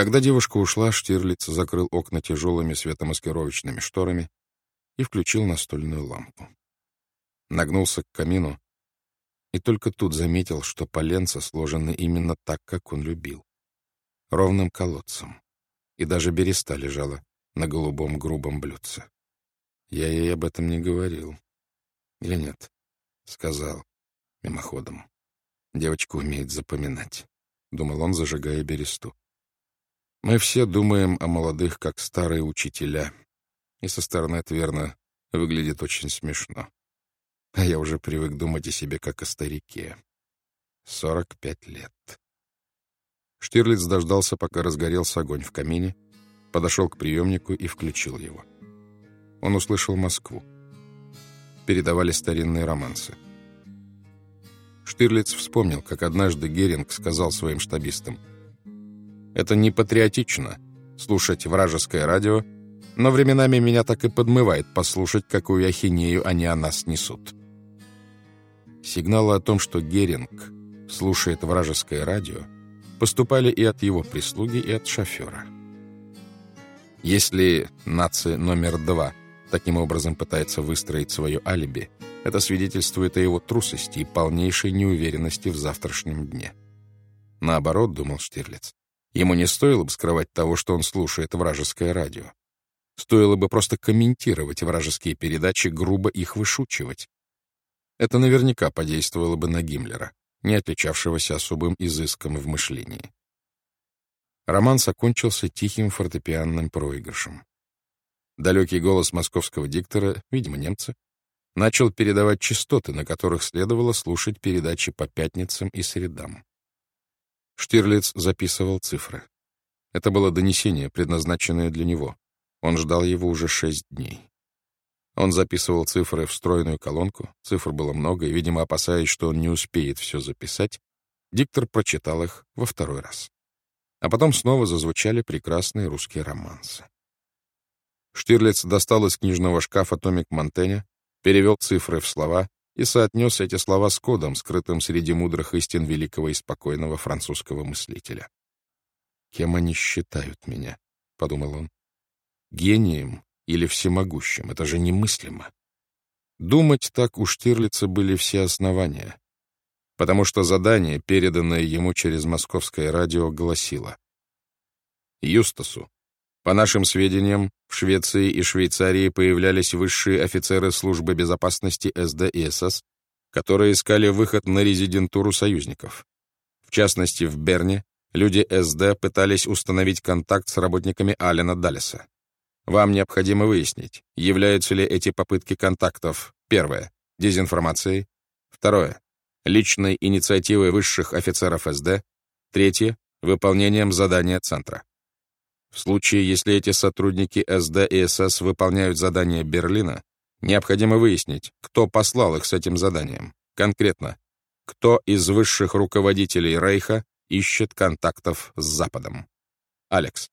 Когда девушка ушла, Штирлиц закрыл окна тяжелыми светомаскировочными шторами и включил настольную лампу. Нагнулся к камину и только тут заметил, что поленца сложены именно так, как он любил. Ровным колодцем. И даже береста лежала на голубом грубом блюдце. Я ей об этом не говорил. Или нет? Сказал. Мимоходом. Девочка умеет запоминать. Думал он, зажигая бересту. Мы все думаем о молодых, как старые учителя. И со стороны это, верно, выглядит очень смешно. А я уже привык думать о себе, как о старике. Сорок пять лет. Штирлиц дождался, пока разгорелся огонь в камине, подошел к приемнику и включил его. Он услышал Москву. Передавали старинные романсы. Штирлиц вспомнил, как однажды Геринг сказал своим штабистам, «Это не патриотично — слушать вражеское радио, но временами меня так и подмывает послушать, какую ахинею они о нас несут». Сигналы о том, что Геринг слушает вражеское радио, поступали и от его прислуги, и от шофера. Если нация номер два таким образом пытается выстроить свое алиби, это свидетельствует о его трусости и полнейшей неуверенности в завтрашнем дне. Наоборот, думал Штирлиц, ему не стоило бы скрывать того, что он слушает вражеское радио. Стоило бы просто комментировать вражеские передачи, грубо их вышучивать. Это наверняка подействовало бы на Гиммлера, не отличавшегося особым изыском в мышлении. Роман закончился тихим фортепианным проигрышем. Далекий голос московского диктора, видимо, немца, начал передавать частоты, на которых следовало слушать передачи по пятницам и средам. Штирлиц записывал цифры. Это было донесение, предназначенное для него. Он ждал его уже шесть дней. Он записывал цифры в встроенную колонку, цифр было много, и, видимо, опасаясь, что он не успеет все записать, диктор прочитал их во второй раз. А потом снова зазвучали прекрасные русские романсы. Штирлиц достал из книжного шкафа томик Монтэня, перевел цифры в слова и соотнес эти слова с кодом, скрытым среди мудрых истин великого и спокойного французского мыслителя. «Кем они считают меня?» — подумал он. «Гением или всемогущим? Это же немыслимо». Думать так у Штирлица были все основания, потому что задание, переданное ему через московское радио, гласило «Юстасу, по нашим сведениям, в Швеции и Швейцарии появлялись высшие офицеры службы безопасности СД и СС, которые искали выход на резидентуру союзников. В частности, в Берне люди СД пытались установить контакт с работниками Алена Даллеса. Вам необходимо выяснить, являются ли эти попытки контактов, первое, дезинформацией, второе, личной инициативой высших офицеров СД, третье, выполнением задания Центра. В случае, если эти сотрудники СД и СС выполняют задание Берлина, необходимо выяснить, кто послал их с этим заданием. Конкретно, кто из высших руководителей Рейха ищет контактов с Западом. Алекс.